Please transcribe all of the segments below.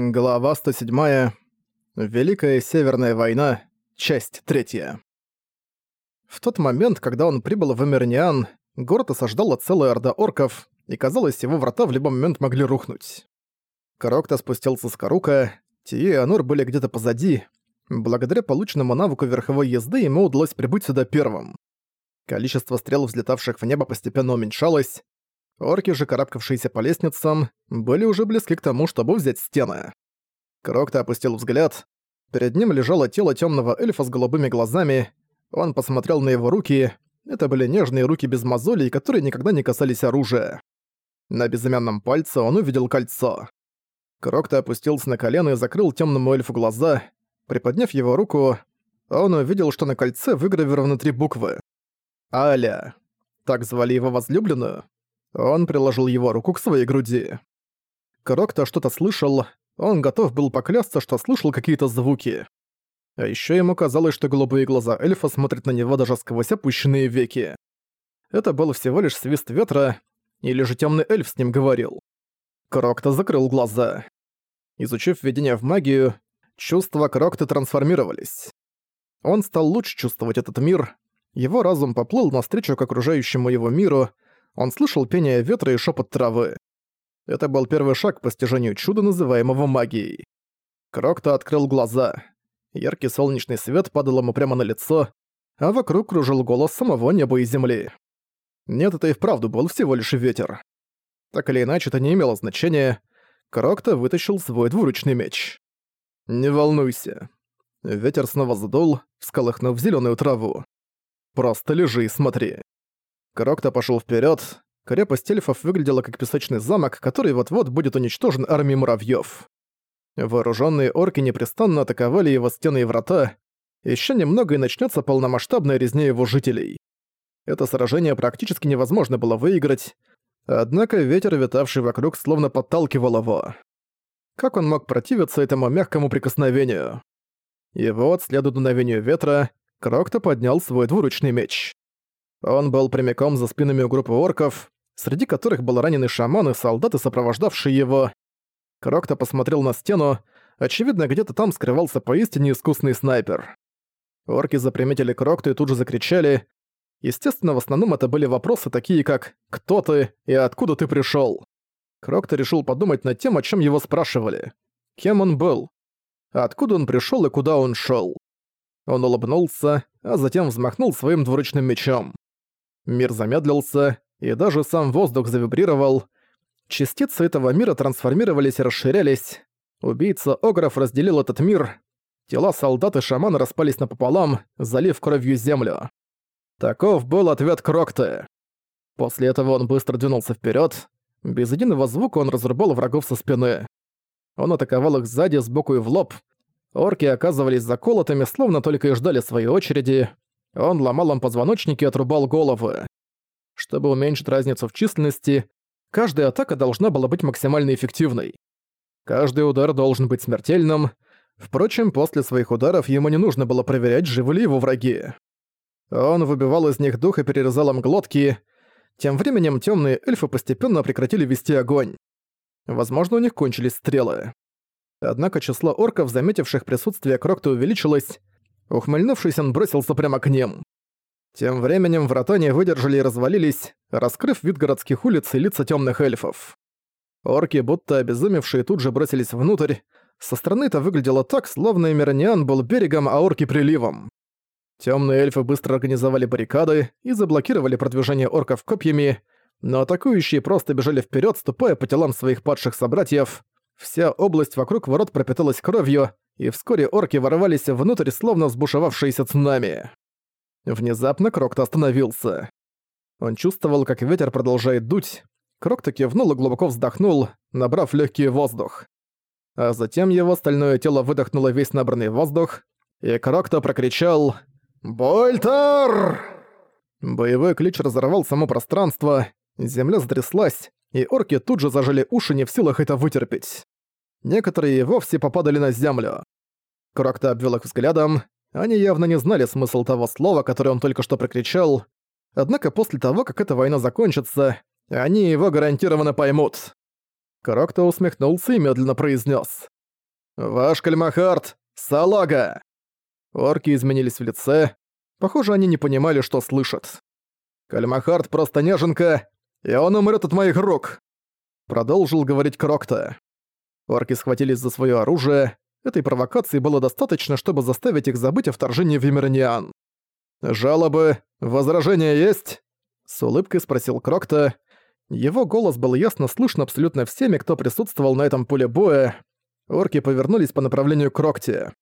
Глава 107. Великая Северная война. Часть 3. В тот момент, когда он прибыл в Эмерниан, город осаждала целая орда орков, и казалось, его врата в любой момент могли рухнуть. Крокто спустился с Карука, Тие и Анур были где-то позади. Благодаря полученному навыку верховой езды ему удалось прибыть сюда первым. Количество стрел, взлетавших в небо, постепенно уменьшалось, Орки же, карабкавшиеся по лестницам, были уже близки к тому, чтобы взять стены. Крокто опустил взгляд. Перед ним лежало тело темного эльфа с голубыми глазами. Он посмотрел на его руки. Это были нежные руки без мозолей, которые никогда не касались оружия. На безымянном пальце он увидел кольцо. Крокто опустился на колено и закрыл темному эльфу глаза. Приподняв его руку, он увидел, что на кольце выгравированы три буквы. «Аля». Так звали его возлюбленную? Он приложил его руку к своей груди. Крокто что-то слышал, он готов был поклясться, что слышал какие-то звуки. А ещё ему казалось, что голубые глаза эльфа смотрят на него даже сквозь опущенные веки. Это был всего лишь свист ветра, или же тёмный эльф с ним говорил. Крокто закрыл глаза. Изучив введение в магию, чувства Крокта трансформировались. Он стал лучше чувствовать этот мир, его разум поплыл навстречу к окружающему его миру, он слышал пение ветра и шепот травы. Это был первый шаг к постижению чуда, называемого магией. Крокто открыл глаза. Яркий солнечный свет падал ему прямо на лицо, а вокруг кружил голос самого неба и земли. Нет, это и вправду был всего лишь ветер. Так или иначе, это не имело значения. Крокто вытащил свой двуручный меч. «Не волнуйся». Ветер снова задул, всколыхнув зеленую траву. «Просто лежи и смотри». Крокто пошел вперед. Крепость эльфов выглядела как песочный замок, который вот-вот будет уничтожен армией муравьев. Вооруженные орки непрестанно атаковали его стены и врата. Еще немного и начнется полномасштабная резня его жителей. Это сражение практически невозможно было выиграть, однако ветер, витавший вокруг, словно подталкивал его. Как он мог противиться этому мягкому прикосновению? И вот, следуя дуновению ветра, Крокто поднял свой двуручный меч. Он был прямиком за спинами у группы орков, среди которых был раненый шаман и солдаты, сопровождавшие его. Крокто посмотрел на стену, очевидно, где-то там скрывался поистине искусный снайпер. Орки заприметили Крокто и тут же закричали. Естественно, в основном это были вопросы такие, как «Кто ты?» и «Откуда ты пришёл?». Крокто решил подумать над тем, о чем его спрашивали. Кем он был? Откуда он пришёл и куда он шёл? Он улыбнулся, а затем взмахнул своим двуручным мечом. Мир замедлился, и даже сам воздух завибрировал. Частицы этого мира трансформировались и расширялись. Убийца Огров разделил этот мир. Тела солдат и шамана распались напополам, залив кровью землю. Таков был ответ Крокты. После этого он быстро двинулся вперед. Без единого звука он разрубал врагов со спины. Он атаковал их сзади, сбоку и в лоб. Орки оказывались заколотыми, словно только и ждали своей очереди. Он ломал им позвоночники и отрубал головы. Чтобы уменьшить разницу в численности, каждая атака должна была быть максимально эффективной. Каждый удар должен быть смертельным. Впрочем, после своих ударов ему не нужно было проверять, живы ли его враги. Он выбивал из них дух и перерезал им глотки. Тем временем темные эльфы постепенно прекратили вести огонь. Возможно, у них кончились стрелы. Однако число орков, заметивших присутствие Крокта, увеличилось, Ухмыльнувшись, он бросился прямо к ним. Тем временем врата не выдержали и развалились, раскрыв вид городских улиц и лица темных эльфов. Орки, будто обезумевшие, тут же бросились внутрь. Со стороны это выглядело так, словно Эмираниан был берегом, а орки — приливом. Темные эльфы быстро организовали баррикады и заблокировали продвижение орков копьями, но атакующие просто бежали вперед, ступая по телам своих падших собратьев. Вся область вокруг ворот пропиталась кровью, и вскоре орки ворвались внутрь, словно взбушевавшиеся цунами. Внезапно Крокто остановился. Он чувствовал, как ветер продолжает дуть. Крокто кивнул и глубоко вздохнул, набрав легкий воздух. А затем его стальное тело выдохнуло весь набранный воздух, и Крокто прокричал «Больтер!». Боевой клич разорвал само пространство, земля затряслась, и орки тут же зажали уши не в силах это вытерпеть. Некоторые вовсе попадали на землю. Крокто обвел их взглядом. Они явно не знали смысл того слова, которое он только что прокричал. Однако после того, как эта война закончится, они его гарантированно поймут. Крокто усмехнулся и медленно произнес: «Ваш Кальмахард! Салага!» Орки изменились в лице. Похоже, они не понимали, что слышат. «Кальмахард просто неженка, и он умрет от моих рук!» Продолжил говорить Крокта. Орки схватились за свое оружие. Этой провокации было достаточно, чтобы заставить их забыть о вторжении в Вимерониан. «Жалобы? Возражения есть?» С улыбкой спросил Крокта. Его голос был ясно слышно абсолютно всеми, кто присутствовал на этом поле боя. Орки повернулись по направлению к Крокте.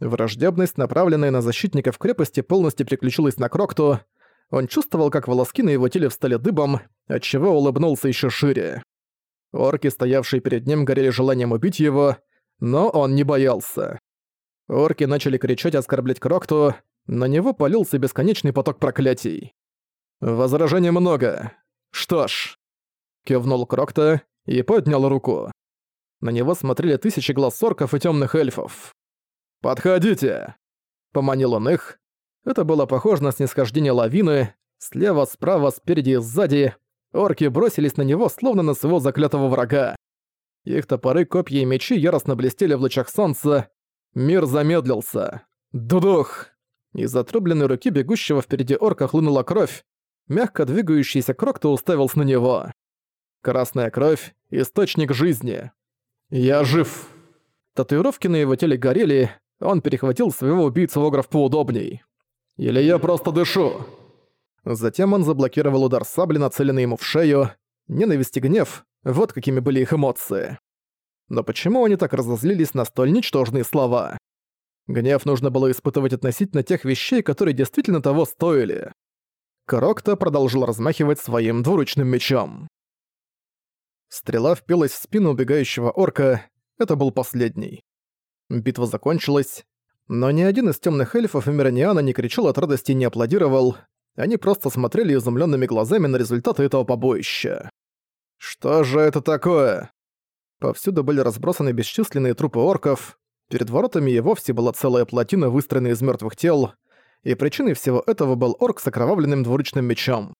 Враждебность, направленная на защитников крепости, полностью переключилась на Крокту. Он чувствовал, как волоски на его теле встали дыбом, отчего улыбнулся еще шире. Орки, стоявшие перед ним, горели желанием убить его, но он не боялся. Орки начали кричать и оскорблять Крокту, на него полился бесконечный поток проклятий. «Возражений много. Что ж...» Кивнул Крокта и поднял руку. На него смотрели тысячи глаз орков и темных эльфов. «Подходите!» Поманил он их. Это было похоже на снисхождение лавины. Слева, справа, спереди и сзади. Орки бросились на него, словно на своего заклятого врага. Их топоры, копья и мечи яростно блестели в лучах солнца. Мир замедлился. Дудух! Из отрубленной руки бегущего впереди орка хлынула кровь. Мягко двигающийся Крокто уставился на него. Красная кровь — источник жизни. «Я жив!» Татуировки на его теле горели, он перехватил своего убийцу Огров поудобней. «Или я просто дышу!» Затем он заблокировал удар сабли, нацеленный ему в шею. Ненависть и гнев — вот какими были их эмоции. Но почему они так разозлились на столь ничтожные слова? Гнев нужно было испытывать относительно тех вещей, которые действительно того стоили. Крокто продолжил размахивать своим двуручным мечом. Стрела впилась в спину убегающего орка. Это был последний. Битва закончилась, но ни один из темных эльфов и Мирониана не кричал от радости и не аплодировал. Они просто смотрели изумленными глазами на результаты этого побоища. «Что же это такое?» Повсюду были разбросаны бесчисленные трупы орков. Перед воротами и вовсе была целая плотина, выстроенная из мертвых тел, и причиной всего этого был орк с окровавленным двуручным мечом.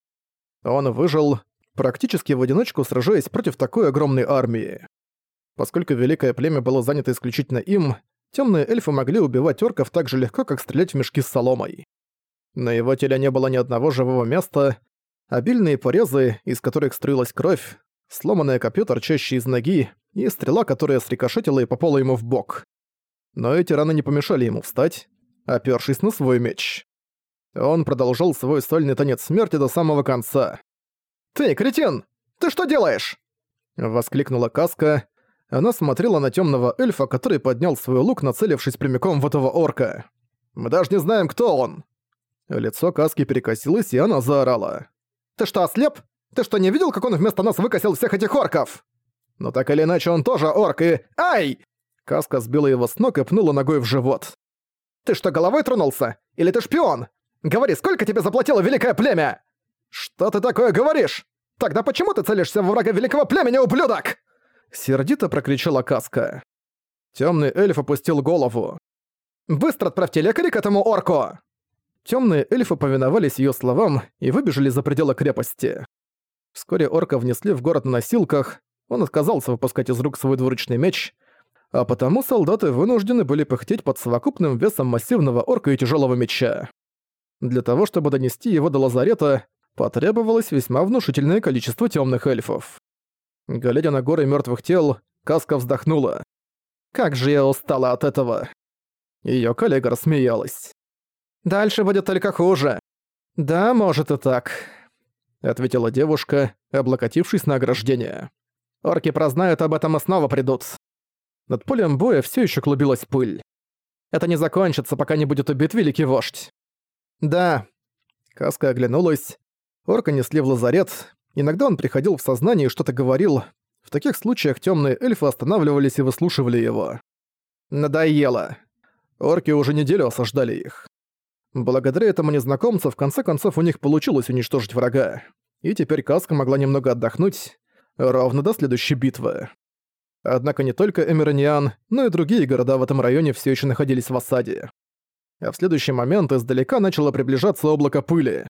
Он выжил, практически в одиночку сражаясь против такой огромной армии. Поскольку великое племя было занято исключительно им, темные эльфы могли убивать орков так же легко, как стрелять в мешки с соломой. На его теле не было ни одного живого места, обильные порезы, из которых струилась кровь, сломанное копье, торчащее из ноги, и стрела, которая срикошетила и попала ему в бок. Но эти раны не помешали ему встать, опёршись на свой меч. Он продолжал свой сольный танец смерти до самого конца. «Ты, кретин! Ты что делаешь?» Воскликнула Каска. Она смотрела на темного эльфа, который поднял свой лук, нацелившись прямиком в этого орка. «Мы даже не знаем, кто он!» Лицо Каски перекосилось, и она заорала. «Ты что, ослеп? Ты что, не видел, как он вместо нас выкосил всех этих орков?» «Но так или иначе он тоже орк и... Ай!» Каска сбила его с ног и пнула ногой в живот. «Ты что, головой тронулся? Или ты шпион? Говори, сколько тебе заплатило великое племя?» «Что ты такое говоришь? Тогда почему ты целишься во врага великого племени, ублюдок?» Сердито прокричала Каска. Темный эльф опустил голову. «Быстро отправьте лекаря к этому орку!» Темные эльфы повиновались ее словам и выбежали за пределы крепости. Вскоре орка внесли в город на носилках, он отказался выпускать из рук свой двуручный меч, а потому солдаты вынуждены были пыхтеть под совокупным весом массивного орка и тяжелого меча. Для того, чтобы донести его до лазарета, потребовалось весьма внушительное количество темных эльфов. Глядя на горы мертвых тел, Каска вздохнула. «Как же я устала от этого!» Ее коллега рассмеялась. «Дальше будет только хуже». «Да, может и так», — ответила девушка, облокотившись на ограждение. «Орки прознают об этом и снова придут». Над полем боя все еще клубилась пыль. «Это не закончится, пока не будет убит великий вождь». «Да». Каска оглянулась, Орка несли в лазарет. Иногда он приходил в сознание и что-то говорил. В таких случаях темные эльфы останавливались и выслушивали его. Надоело. Орки уже неделю осаждали их. Благодаря этому незнакомцу в конце концов у них получилось уничтожить врага. И теперь Каска могла немного отдохнуть, ровно до следующей битвы. Однако не только Эмирониан, но и другие города в этом районе все еще находились в осаде. А в следующий момент издалека начало приближаться облако пыли.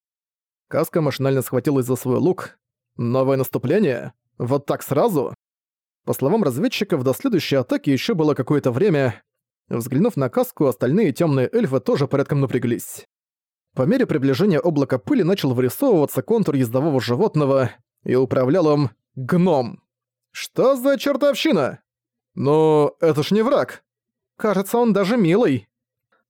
Каска машинально схватилась за свой лук. Новое наступление? Вот так сразу? По словам разведчиков, до следующей атаки еще было какое-то время. Взглянув на каску, остальные темные эльфы тоже порядком напряглись. По мере приближения облака пыли начал вырисовываться контур ездового животного, и управлял им гном. «Что за чертовщина?» «Ну, это ж не враг. Кажется, он даже милый».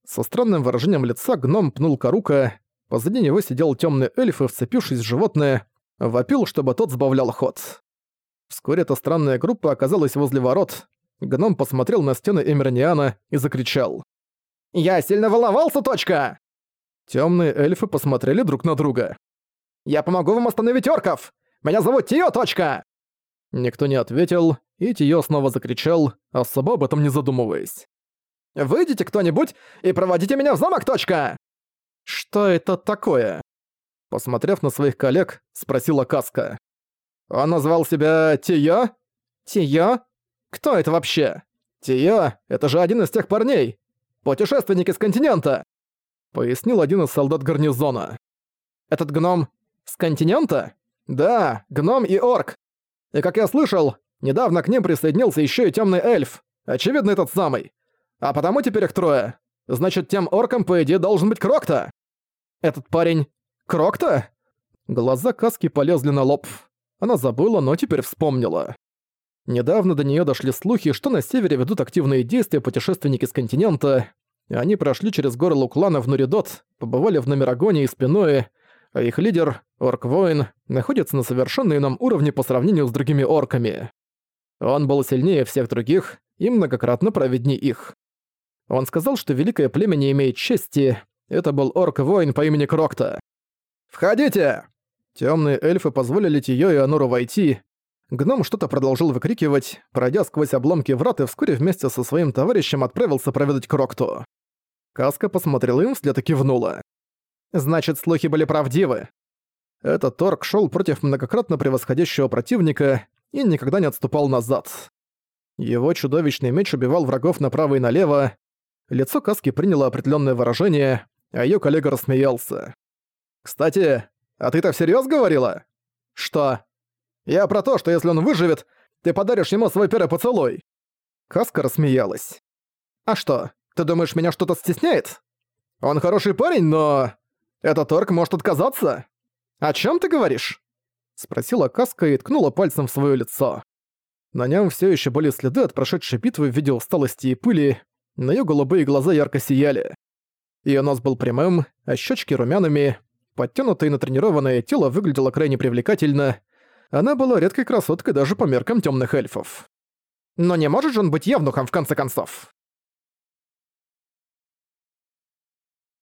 Со странным выражением лица гном пнул Карука, позади него сидел темный эльф и, вцепившись в животное, вопил, чтобы тот сбавлял ход. Вскоре эта странная группа оказалась возле ворот. Гном посмотрел на стены Эмерниана и закричал. «Я сильно волновался, точка!» Темные эльфы посмотрели друг на друга. «Я помогу вам остановить орков! Меня зовут Тио, точка!» Никто не ответил, и Тио снова закричал, особо об этом не задумываясь. «Выйдите кто-нибудь и проводите меня в замок, точка!» «Что это такое?» Посмотрев на своих коллег, спросила Каска. «Он назвал себя Тио?» «Тио? Кто это вообще?» «Тио — это же один из тех парней! Путешественник из континента!» Пояснил один из солдат гарнизона. «Этот гном с континента?» «Да, гном и орк. И как я слышал, недавно к ним присоединился еще и темный эльф. Очевидно, этот самый. А потому теперь их трое. Значит, тем оркам, по идее, должен быть Крокта. Этот парень... Крокта? Глаза Каски полезли на лоб. Она забыла, но теперь вспомнила. Недавно до нее дошли слухи, что на севере ведут активные действия путешественники с континента. Они прошли через горы Луклана в Нуридот, побывали в Номерагоне и Спиное, а их лидер, орк-воин, находится на совершенно ином уровне по сравнению с другими орками. Он был сильнее всех других и многократно проведней их. Он сказал, что великое племя не имеет чести. Это был орк-воин по имени Крокта. «Входите!» Темные эльфы позволили Тиё и Ануру войти. Гном что-то продолжил выкрикивать, пройдя сквозь обломки врат и вскоре вместе со своим товарищем отправился проведать Крокту. Каска посмотрела им вслед и кивнула. «Значит, слухи были правдивы». Этот торг шел против многократно превосходящего противника и никогда не отступал назад. Его чудовищный меч убивал врагов направо и налево, Лицо Каски приняло определенное выражение, а ее коллега рассмеялся. «Кстати, а ты-то всерьез говорила?» «Что?» «Я про то, что если он выживет, ты подаришь ему свой первый поцелуй». Каска рассмеялась. «А что, ты думаешь, меня что-то стесняет? Он хороший парень, но... Этот орк может отказаться? О чем ты говоришь?» Спросила Каска и ткнула пальцем в свое лицо. На нем все еще были следы от прошедшей битвы в виде усталости и пыли, но её голубые глаза ярко сияли. Её нос был прямым, а щёчки румяными, подтянутое и натренированное тело выглядело крайне привлекательно. Она была редкой красоткой даже по меркам тёмных эльфов. Но не может же он быть явнухом в конце концов?